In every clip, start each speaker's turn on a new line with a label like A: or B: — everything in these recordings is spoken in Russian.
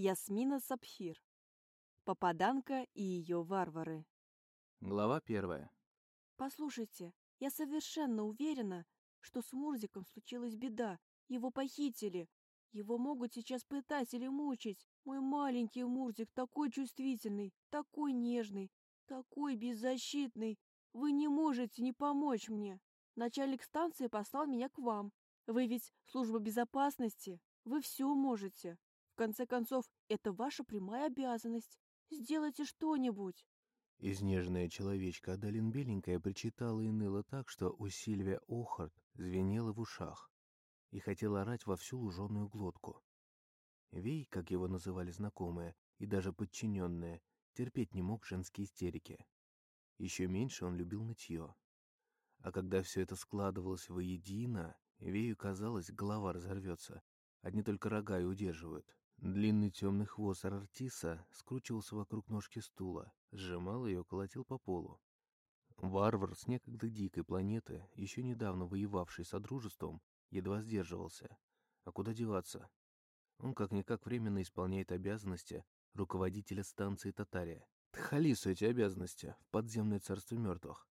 A: Ясмина Сапфир. Попаданка и ее варвары.
B: Глава первая.
A: Послушайте, я совершенно уверена, что с Мурзиком случилась беда. Его похитили. Его могут сейчас пытать или мучить. Мой маленький Мурзик такой чувствительный, такой нежный, такой беззащитный. Вы не можете не помочь мне. Начальник станции послал меня к вам. Вы ведь служба безопасности. Вы все можете. Конце концов, это ваша прямая обязанность. Сделайте что-нибудь.
B: Изнеженная человечка Адалин Беленькая причитала и ныла так, что у Сильвия Охарт звенела в ушах и хотела орать во всю луженую глотку. Вей, как его называли знакомые, и даже подчиненные, терпеть не мог женские истерики. Еще меньше он любил нытье. А когда все это складывалось воедино, Вею казалось, голова разорвется. Одни только рога и удерживают. Длинный темный хвост Артиса скручивался вокруг ножки стула, сжимал ее, колотил по полу. Варвар с некогда дикой планеты, еще недавно воевавший с Содружеством, едва сдерживался. А куда деваться? Он как-никак временно исполняет обязанности руководителя станции Татария. Тхалису эти обязанности в подземное царство мертвых.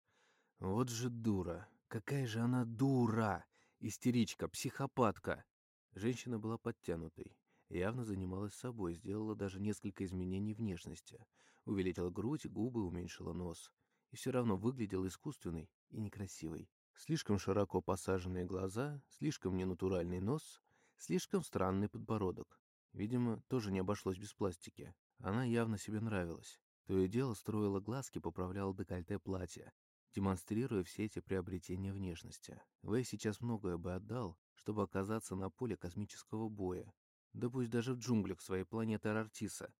B: Вот же дура! Какая же она дура! Истеричка, психопатка! Женщина была подтянутой, явно занималась собой, сделала даже несколько изменений внешности. Увеличила грудь, губы, уменьшила нос. И все равно выглядела искусственной и некрасивой. Слишком широко посаженные глаза, слишком ненатуральный нос, слишком странный подбородок. Видимо, тоже не обошлось без пластики. Она явно себе нравилась. То и дело строила глазки, поправляла декольте платья, демонстрируя все эти приобретения внешности. Вэй сейчас многое бы отдал, чтобы оказаться на поле космического боя, да пусть даже в джунглях своей планеты Арартиса,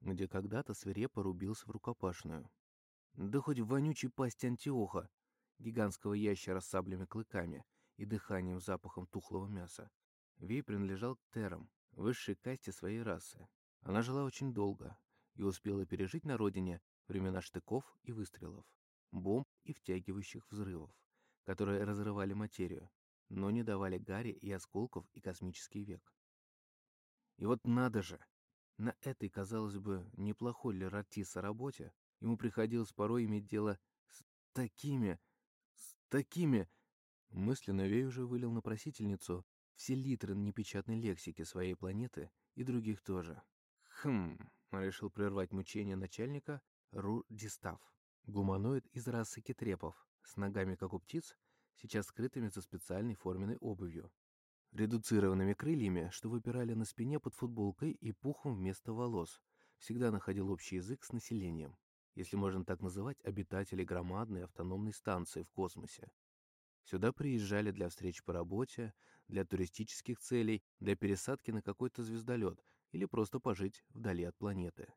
B: где когда-то свирепо рубился в рукопашную. Да хоть в вонючей пасти Антиоха, гигантского ящера с саблями клыками и дыханием запахом тухлого мяса. Вей принадлежал к Терам, высшей касте своей расы. Она жила очень долго и успела пережить на родине времена штыков и выстрелов, бомб и втягивающих взрывов, которые разрывали материю, но не давали гари и осколков и космический век. И вот надо же! На этой, казалось бы, неплохой для Ратиса работе ему приходилось порой иметь дело с такими, с такими... Мысленно Вей уже вылил на просительницу все литры непечатной лексики своей планеты и других тоже. Хм, решил прервать мучение начальника Ру Дистав. Гуманоид из расы кетрепов, с ногами как у птиц, сейчас скрытыми за специальной форменной обувью редуцированными крыльями, что выпирали на спине под футболкой и пухом вместо волос, всегда находил общий язык с населением, если можно так называть обитателей громадной автономной станции в космосе. Сюда приезжали для встреч по работе, для туристических целей, для пересадки на какой-то звездолет или просто пожить вдали от планеты.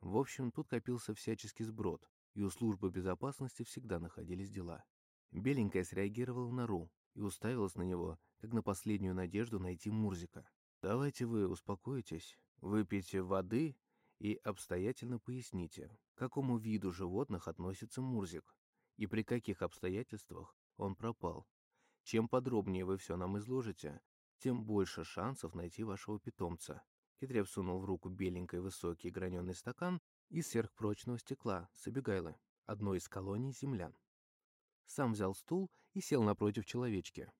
B: В общем, тут копился всяческий сброд, и у службы безопасности всегда находились дела. Беленькая среагировала на Ру, и уставилась на него, как на последнюю надежду найти Мурзика. «Давайте вы успокоитесь, выпейте воды и обстоятельно поясните, к какому виду животных относится Мурзик и при каких обстоятельствах он пропал. Чем подробнее вы все нам изложите, тем больше шансов найти вашего питомца». Китрев сунул в руку беленький высокий граненый стакан из сверхпрочного стекла с Абигайлы, одной из колоний землян. Сам взял стул и сел напротив человечки.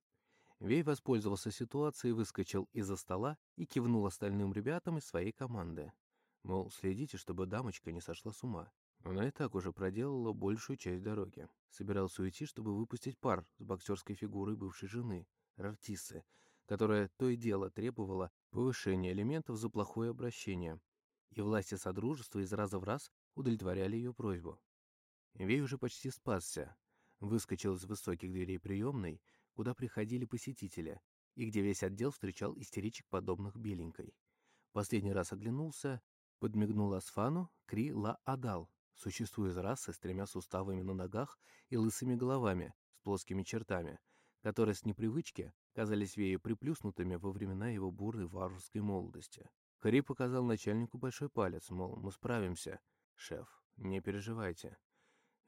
B: Вей воспользовался ситуацией, выскочил из-за стола и кивнул остальным ребятам из своей команды. Мол, следите, чтобы дамочка не сошла с ума. Она и так уже проделала большую часть дороги. Собирался уйти, чтобы выпустить пар с боксерской фигурой бывшей жены, Рартисы, которая то и дело требовала повышения элементов за плохое обращение. И власти Содружества из раза в раз удовлетворяли ее просьбу. Вей уже почти спасся, выскочил из высоких дверей приемной, куда приходили посетители, и где весь отдел встречал истеричек, подобных беленькой. Последний раз оглянулся, подмигнул Асфану Кри-Ла-Адал, существуя из расы с тремя суставами на ногах и лысыми головами, с плоскими чертами, которые с непривычки казались Вею приплюснутыми во времена его бурной варварской молодости. Кри показал начальнику большой палец, мол, мы справимся. «Шеф, не переживайте».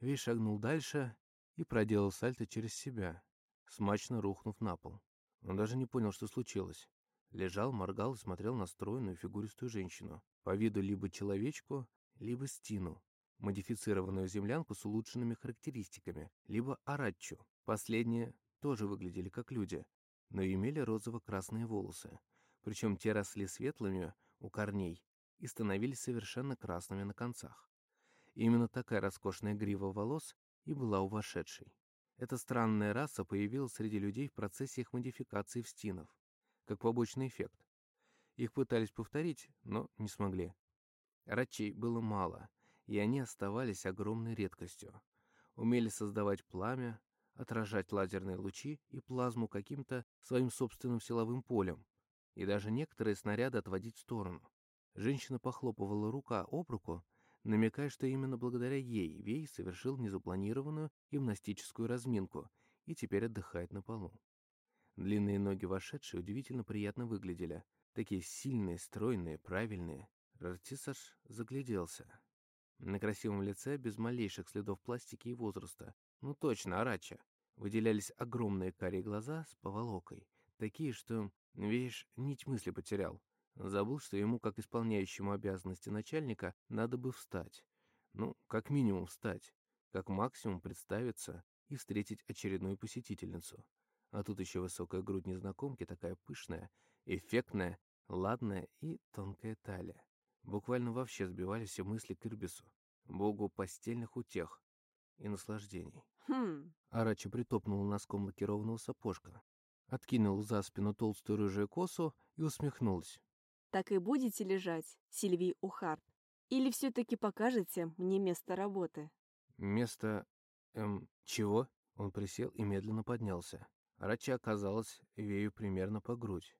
B: Вей шагнул дальше и проделал сальто через себя, смачно рухнув на пол. Он даже не понял, что случилось. Лежал, моргал и смотрел на стройную фигуристую женщину. По виду либо человечку, либо стину, модифицированную землянку с улучшенными характеристиками, либо аратчу. Последние тоже выглядели как люди, но имели розово-красные волосы. Причем те росли светлыми у корней и становились совершенно красными на концах. Именно такая роскошная грива волос и была у вошедшей. Эта странная раса появилась среди людей в процессе их модификации в стинов, как побочный эффект. Их пытались повторить, но не смогли. Рачей было мало, и они оставались огромной редкостью. Умели создавать пламя, отражать лазерные лучи и плазму каким-то своим собственным силовым полем, и даже некоторые снаряды отводить в сторону. Женщина похлопывала рука об руку, намекая, что именно благодаря ей Вей совершил незапланированную гимнастическую разминку и теперь отдыхает на полу. Длинные ноги вошедшие удивительно приятно выглядели. Такие сильные, стройные, правильные. Рартисаж загляделся. На красивом лице, без малейших следов пластики и возраста. Ну точно, Арача. Выделялись огромные карие глаза с поволокой. Такие, что, видишь, нить мысли потерял. Забыл, что ему, как исполняющему обязанности начальника, надо бы встать. Ну, как минимум встать. Как максимум представиться и встретить очередную посетительницу. А тут еще высокая грудь незнакомки, такая пышная, эффектная, ладная и тонкая талия. Буквально вообще сбивали все мысли к Ирбису, богу постельных утех и наслаждений.
A: Хм.
B: Арачи притопнул носком лакированного сапожка, откинул за спину толстую рыжую косу и усмехнулась.
A: Так и будете лежать, Сильвий Ухарт? Или все-таки покажете мне место работы?
B: Место... Эм, чего? Он присел и медленно поднялся. Арачи оказалась Вею примерно по грудь,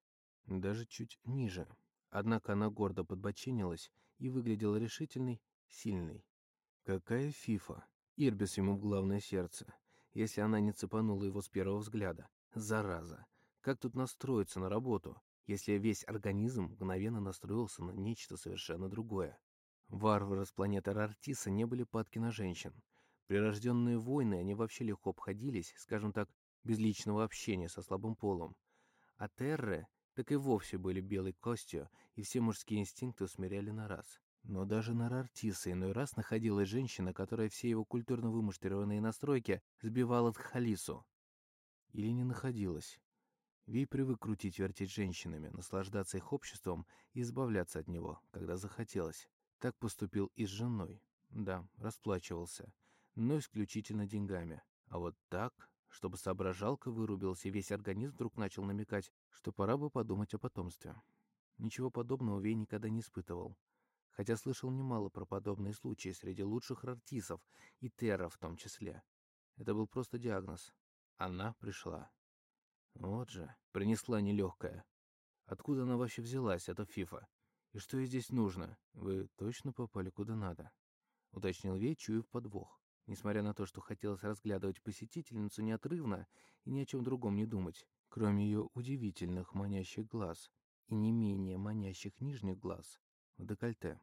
B: даже чуть ниже. Однако она гордо подбочинилась и выглядела решительной, сильной. Какая фифа! Ирбис ему в главное сердце. Если она не цепанула его с первого взгляда. Зараза! Как тут настроиться на работу, если весь организм мгновенно настроился на нечто совершенно другое? Варвары с планеты Рартиса не были падки на женщин. Прирожденные войны они вообще легко обходились, скажем так, без личного общения со слабым полом. А Терры так и вовсе были белой костью, и все мужские инстинкты усмиряли на раз. Но даже на Рартиса иной раз находилась женщина, которая все его культурно вымуштрированные настройки сбивала к Халису. Или не находилась. Вей привык крутить вертеть женщинами, наслаждаться их обществом и избавляться от него, когда захотелось. Так поступил и с женой. Да, расплачивался, но исключительно деньгами. А вот так чтобы соображалка вырубился весь организм вдруг начал намекать, что пора бы подумать о потомстве. Ничего подобного Вей никогда не испытывал, хотя слышал немало про подобные случаи среди лучших артистов и терра в том числе. Это был просто диагноз. Она пришла. Вот же, принесла нелегкая. Откуда она вообще взялась, эта фифа? И что ей здесь нужно? Вы точно попали куда надо? Уточнил Вей, чуяв подвох несмотря на то, что хотелось разглядывать посетительницу неотрывно и ни о чем другом не думать, кроме ее удивительных манящих глаз и не менее манящих нижних глаз в декольте.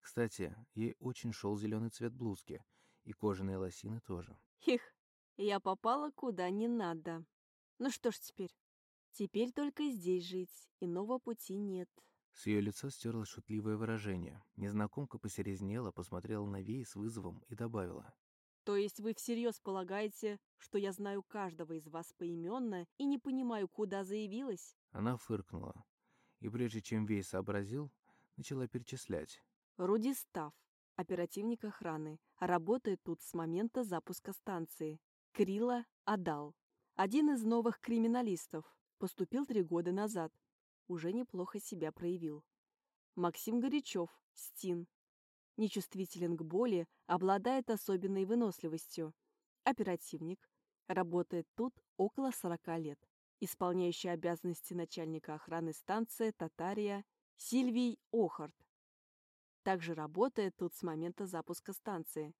B: Кстати, ей очень шел зеленый цвет блузки, и кожаные лосины тоже.
A: Хих, я попала куда не надо. Ну что ж теперь? Теперь только здесь жить, иного пути нет.
B: С ее лица стерлось шутливое выражение. Незнакомка посерезнела, посмотрела на Вей с вызовом и добавила.
A: То есть вы всерьез полагаете, что я знаю каждого из вас поименно и не понимаю, куда заявилась?
B: Она фыркнула. И прежде чем Вей сообразил, начала перечислять.
A: Руди Став, оперативник охраны, работает тут с момента запуска станции. Крила Адал, один из новых криминалистов, поступил три года назад. Уже неплохо себя проявил. Максим Горячев, Стин, нечувствителен к боли, обладает особенной выносливостью. Оперативник, работает тут около 40 лет. Исполняющий обязанности начальника охраны станции Татария Сильвий Охарт. Также работает тут с момента запуска станции.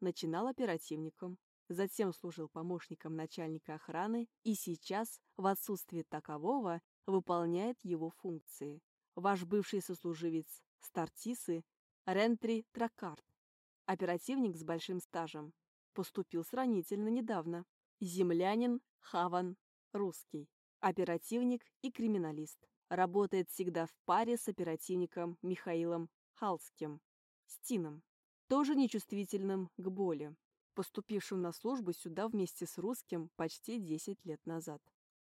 A: Начинал оперативником, затем служил помощником начальника охраны и сейчас, в отсутствие такового, выполняет его функции. Ваш бывший сослуживец Стартисы Рентри Тракарт. Оперативник с большим стажем. Поступил сравнительно недавно. Землянин Хаван. Русский. Оперативник и криминалист. Работает всегда в паре с оперативником Михаилом Халским, Стином, тоже нечувствительным к боли, поступившим на службу сюда вместе с русским почти 10 лет назад.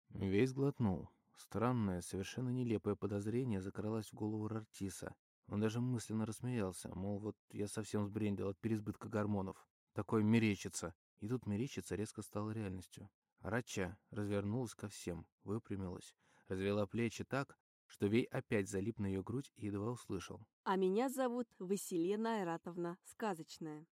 B: Весь глотнул. Странное, совершенно нелепое подозрение закралось в голову Рартиса. Он даже мысленно рассмеялся, мол, вот я совсем сбрендил от переизбытка гормонов. Такой мерещится. И тут мерещится резко стала реальностью. Рача развернулась ко всем, выпрямилась, развела плечи так, что Вей опять залип на ее грудь и едва услышал.
A: «А меня зовут Василена Айратовна Сказочная».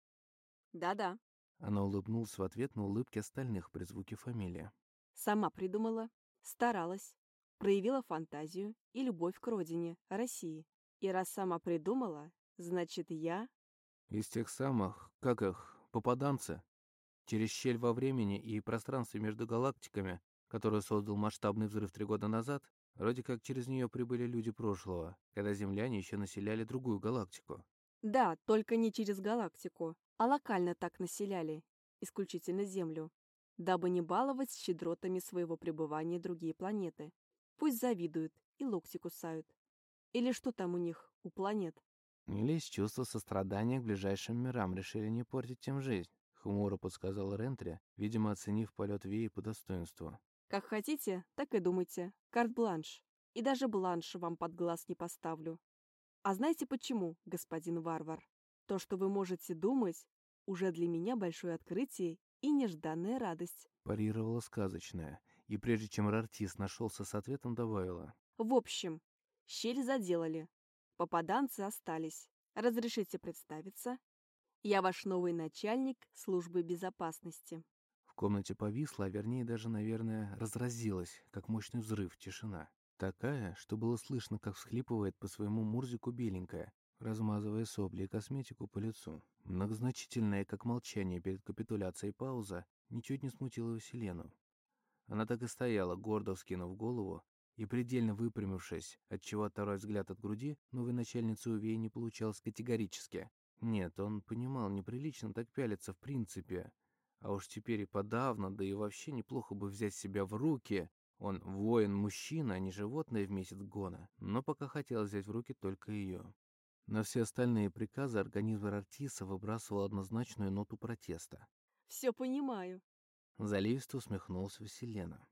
A: «Да-да».
B: Она улыбнулась в ответ на улыбки остальных при звуке фамилии.
A: «Сама придумала, старалась, проявила фантазию и любовь к родине, России. И раз сама придумала, значит, я...»
B: «Из тех самых, как их, попаданцы?» Через щель во времени и пространстве между галактиками, которую создал масштабный взрыв три года назад, вроде как через нее прибыли люди прошлого, когда земляне еще населяли другую галактику.
A: Да, только не через галактику, а локально так населяли, исключительно Землю, дабы не баловать щедротами своего пребывания другие планеты. Пусть завидуют и локти кусают. Или что там у них, у планет?
B: Или из чувства сострадания к ближайшим мирам решили не портить тем жизнь. Хмуро подсказал Рентри, видимо, оценив полет Веи по достоинству.
A: «Как хотите, так и думайте. Карт-бланш. И даже бланш вам под глаз не поставлю. А знаете почему, господин варвар? То, что вы можете думать, уже для меня большое открытие и нежданная радость».
B: Парировала сказочная, и прежде чем Рартис нашелся с ответом, добавила.
A: «В общем, щель заделали. Попаданцы остались. Разрешите представиться?» Я ваш новый начальник службы безопасности.
B: В комнате повисла, а вернее даже, наверное, разразилась, как мощный взрыв, тишина. Такая, что было слышно, как всхлипывает по своему Мурзику беленькая, размазывая сопли и косметику по лицу. Многозначительная, как молчание перед капитуляцией пауза, ничуть не смутила Василену. Она так и стояла, гордо вскинув голову, и предельно выпрямившись, отчего второй взгляд от груди новой начальницы Увей не получалось категорически, нет, он понимал, неприлично так пялиться в принципе. А уж теперь и подавно, да и вообще неплохо бы взять себя в руки. Он воин-мужчина, а не животное в месяц гона. Но пока хотел взять в руки только ее. На все остальные приказы организм Артиса выбрасывал однозначную ноту протеста.
A: «Все понимаю», —
B: заливисто усмехнулся Василена.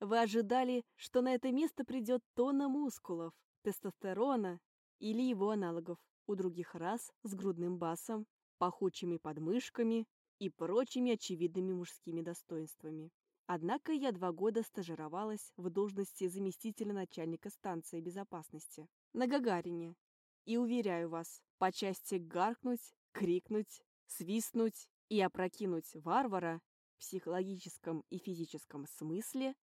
A: «Вы ожидали, что на это место придет тонна мускулов, тестостерона или его аналогов у других рас с грудным басом, пахучими подмышками и прочими очевидными мужскими достоинствами. Однако я два года стажировалась в должности заместителя начальника станции безопасности на Гагарине. И уверяю вас, по части гаркнуть, крикнуть, свистнуть и опрокинуть варвара в психологическом и физическом смысле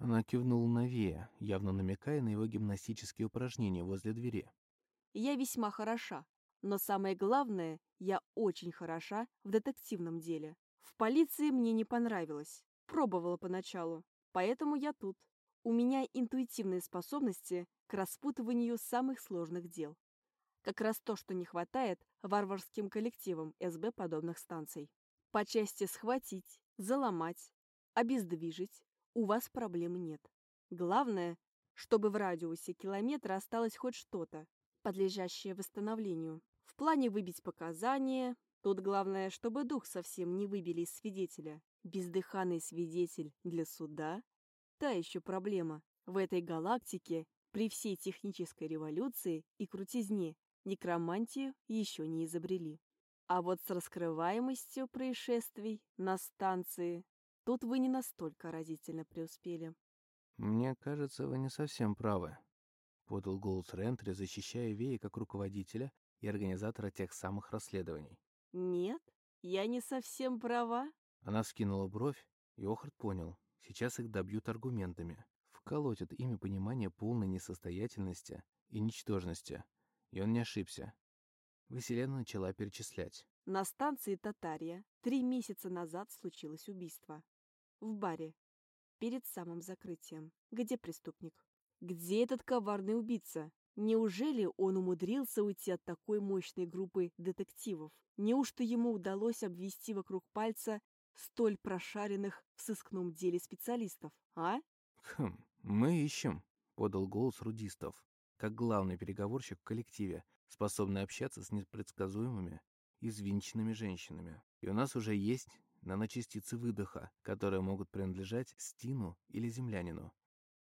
B: она кивнула на Вея, явно намекая на его гимнастические упражнения возле двери.
A: Я весьма хороша, но самое главное, я очень хороша в детективном деле. В полиции мне не понравилось. Пробовала поначалу, поэтому я тут. У меня интуитивные способности к распутыванию самых сложных дел. Как раз то, что не хватает варварским коллективам СБ подобных станций. По части схватить, заломать, обездвижить у вас проблем нет. Главное, чтобы в радиусе километра осталось хоть что-то, подлежащее восстановлению. В плане выбить показания, тут главное, чтобы дух совсем не выбили из свидетеля. Бездыханный свидетель для суда – та еще проблема. В этой галактике при всей технической революции и крутизне некромантию еще не изобрели. А вот с раскрываемостью происшествий на станции тут вы не настолько разительно преуспели.
B: «Мне кажется, вы не совсем правы», подал голос Рентри, защищая Вея как руководителя и организатора тех самых расследований.
A: «Нет, я не совсем права».
B: Она скинула бровь, и Охард понял. Сейчас их добьют аргументами. Вколотят ими понимание полной несостоятельности и ничтожности. И он не ошибся. Василена начала перечислять.
A: На станции Татария три месяца назад случилось убийство. В баре. Перед самым закрытием. Где преступник? Где этот коварный убийца? Неужели он умудрился уйти от такой мощной группы детективов? Неужто ему удалось обвести вокруг пальца столь прошаренных в сыскном деле специалистов, а?
B: Хм, мы ищем, подал голос Рудистов, как главный переговорщик в коллективе, способный общаться с непредсказуемыми и взвинченными женщинами. И у нас уже есть наночастицы выдоха, которые могут принадлежать Стину или землянину,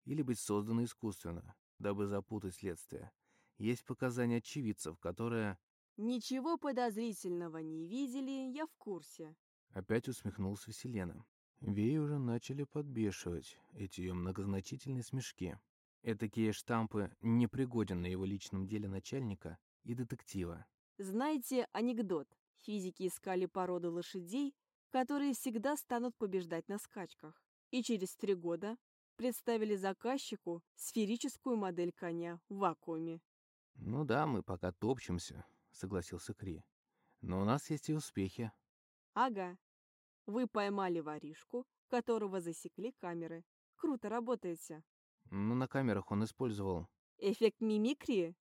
B: или быть созданы искусственно, дабы запутать следствие. Есть показания очевидцев, которые...
A: Ничего подозрительного не видели, я в курсе.
B: Опять усмехнулся Селена. Веи уже начали подбешивать эти ее многозначительные смешки. Этакие штампы непригоден на его личном деле начальника и детектива.
A: Знаете анекдот? Физики искали породу лошадей, которые всегда станут побеждать на скачках. И через три года представили заказчику сферическую модель коня в вакууме.
B: «Ну да, мы пока топчемся», — согласился Кри. «Но у нас есть и успехи».
A: «Ага. Вы поймали воришку, которого засекли камеры. Круто работаете».
B: «Ну, на камерах он использовал...»
A: «Эффект мимикрии,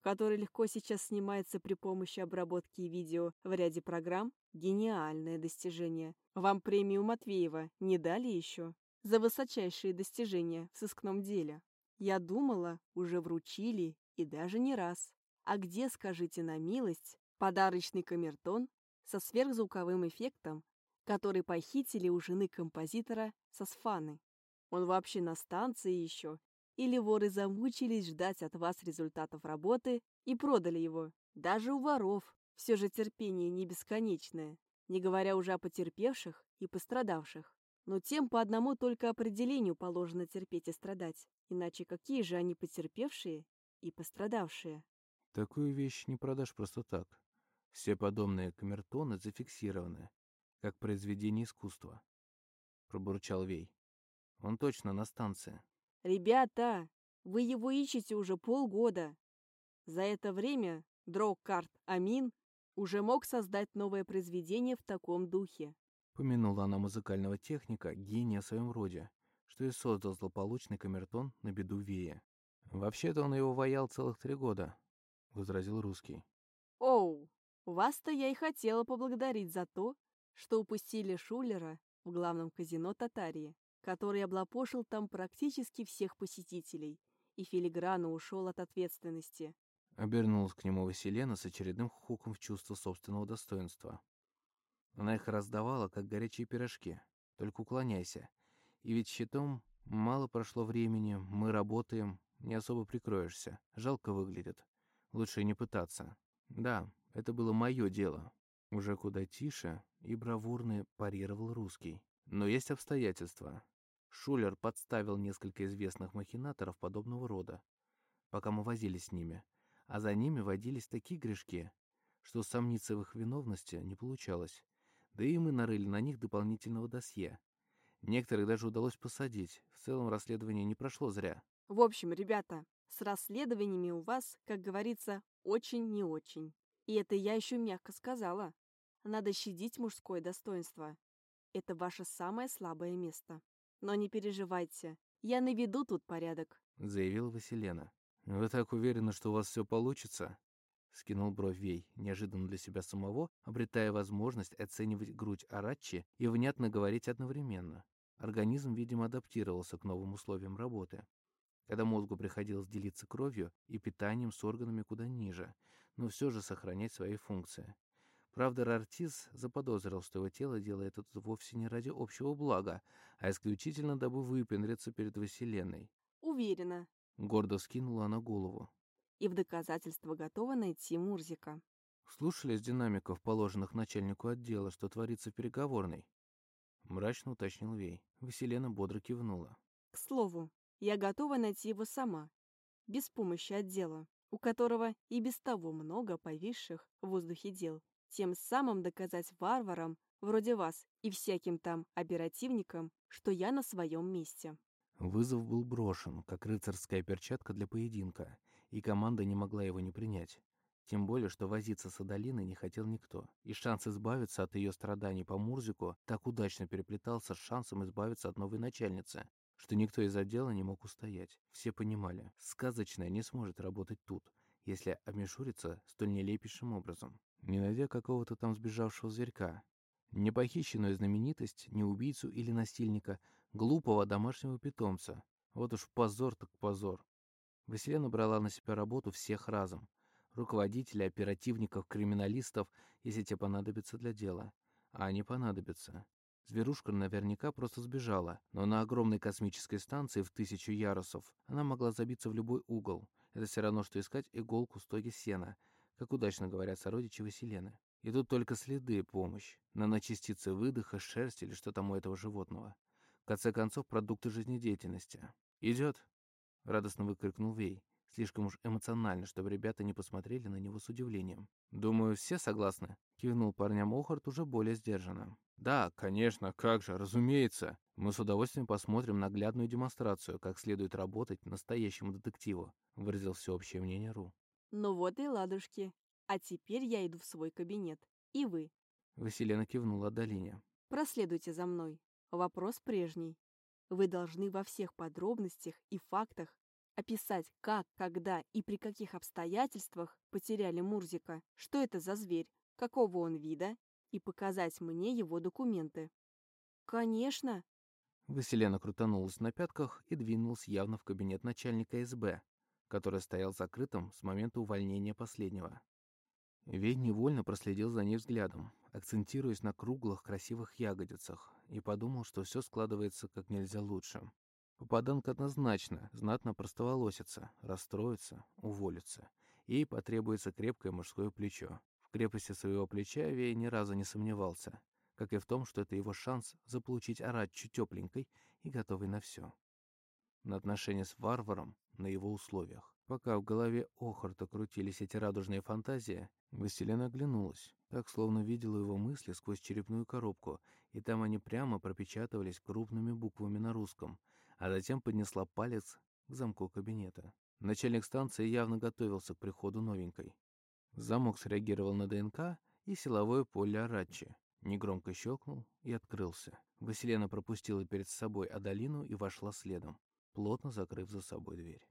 A: который легко сейчас снимается при помощи обработки видео в ряде программ, гениальное достижение. Вам премию Матвеева не дали еще?» за высочайшие достижения в сыскном деле. Я думала, уже вручили и даже не раз. А где, скажите на милость, подарочный камертон со сверхзвуковым эффектом, который похитили у жены композитора Сосфаны? Он вообще на станции еще? Или воры замучились ждать от вас результатов работы и продали его? Даже у воров все же терпение не бесконечное, не говоря уже о потерпевших и пострадавших. Но тем по одному только определению положено терпеть и страдать. Иначе какие же они потерпевшие и пострадавшие?
B: Такую вещь не продашь просто так. Все подобные камертоны зафиксированы, как произведение искусства. Пробурчал Вей. Он точно на станции.
A: Ребята, вы его ищете уже полгода. За это время Дрогкарт Амин уже мог создать новое произведение в таком духе.
B: Помянула она музыкального техника, гения в своем роде, что и создал злополучный камертон на беду Вея. «Вообще-то он его воял целых три года», — возразил русский.
A: «Оу, вас-то я и хотела поблагодарить за то, что упустили Шулера в главном казино Татарии, который облапошил там практически всех посетителей и филигранно ушел от ответственности».
B: Обернулась к нему Василена с очередным хуком в чувство собственного достоинства. Она их раздавала, как горячие пирожки. Только уклоняйся. И ведь щитом мало прошло времени, мы работаем, не особо прикроешься. Жалко выглядит. Лучше не пытаться. Да, это было мое дело. Уже куда тише и бравурно парировал русский. Но есть обстоятельства. Шулер подставил несколько известных махинаторов подобного рода, пока мы возились с ними. А за ними водились такие грешки, что сомниться в их виновности не получалось. Да и мы нарыли на них дополнительного досье. Некоторых даже удалось посадить. В целом расследование не прошло зря.
A: В общем, ребята, с расследованиями у вас, как говорится, очень не очень. И это я еще мягко сказала. Надо щадить мужское достоинство. Это ваше самое слабое место. Но не переживайте, я наведу тут порядок», —
B: заявила Василена. «Вы так уверены, что у вас все получится?» Скинул бровь Вей, неожиданно для себя самого, обретая возможность оценивать грудь Арачи и внятно говорить одновременно. Организм, видимо, адаптировался к новым условиям работы. Когда мозгу приходилось делиться кровью и питанием с органами куда ниже, но все же сохранять свои функции. Правда, Рартис заподозрил, что его тело делает это вовсе не ради общего блага, а исключительно дабы выпендриться перед Вселенной.
A: «Уверена», —
B: гордо скинула она голову
A: и в доказательство готова найти Мурзика.
B: Слушали с динамиков, положенных начальнику отдела, что творится в переговорной? Мрачно уточнил Вей. Василена бодро кивнула.
A: К слову, я готова найти его сама, без помощи отдела, у которого и без того много повисших в воздухе дел, тем самым доказать варварам, вроде вас, и всяким там оперативникам, что я на своем месте.
B: Вызов был брошен, как рыцарская перчатка для поединка, и команда не могла его не принять. Тем более, что возиться с Адалиной не хотел никто, и шанс избавиться от ее страданий по Мурзику так удачно переплетался с шансом избавиться от новой начальницы, что никто из отдела не мог устоять. Все понимали, сказочная не сможет работать тут, если обмешурится столь нелепейшим образом, не найдя какого-то там сбежавшего зверька. Не похищенную знаменитость, не убийцу или насильника, глупого домашнего питомца. Вот уж позор так позор. Василена брала на себя работу всех разом. Руководителей, оперативников, криминалистов, если те понадобятся для дела. А они понадобятся. Зверушка наверняка просто сбежала, но на огромной космической станции в тысячу ярусов она могла забиться в любой угол. Это все равно, что искать иголку в стоге сена, как удачно говорят сородичи Василены. И тут только следы помощь, наночастицы выдоха, шерсть или что там у этого животного. В конце концов, продукты жизнедеятельности. «Идет!» — радостно выкрикнул Вей. Слишком уж эмоционально, чтобы ребята не посмотрели на него с удивлением. «Думаю, все согласны?» — кивнул парням Охарт уже более сдержанно. «Да, конечно, как же, разумеется. Мы с удовольствием посмотрим наглядную демонстрацию, как следует работать настоящему детективу», — выразил всеобщее мнение Ру.
A: Ну вот и ладушки. А теперь я иду в свой кабинет. И вы.
B: Василена кивнула Долине.
A: Проследуйте за мной. Вопрос прежний. Вы должны во всех подробностях и фактах описать, как, когда и при каких обстоятельствах потеряли Мурзика, что это за зверь, какого он вида, и показать мне его документы. Конечно.
B: Василена крутанулась на пятках и двинулась явно в кабинет начальника СБ, который стоял закрытым с момента увольнения последнего. Вей невольно проследил за ней взглядом, акцентируясь на круглых красивых ягодицах, и подумал, что все складывается как нельзя лучше. Попаданка однозначно, знатно простоволосится, расстроится, уволится. Ей потребуется крепкое мужское плечо. В крепости своего плеча Вей ни разу не сомневался, как и в том, что это его шанс заполучить Аратчу тепленькой и готовой на все. На отношения с варваром на его условиях. Пока в голове Охарта крутились эти радужные фантазии, Василена оглянулась, так словно видела его мысли сквозь черепную коробку, и там они прямо пропечатывались крупными буквами на русском, а затем поднесла палец к замку кабинета. Начальник станции явно готовился к приходу новенькой. Замок среагировал на ДНК и силовое поле Арачи. Негромко щелкнул и открылся. Василена пропустила перед собой Адалину и вошла следом, плотно закрыв за собой дверь.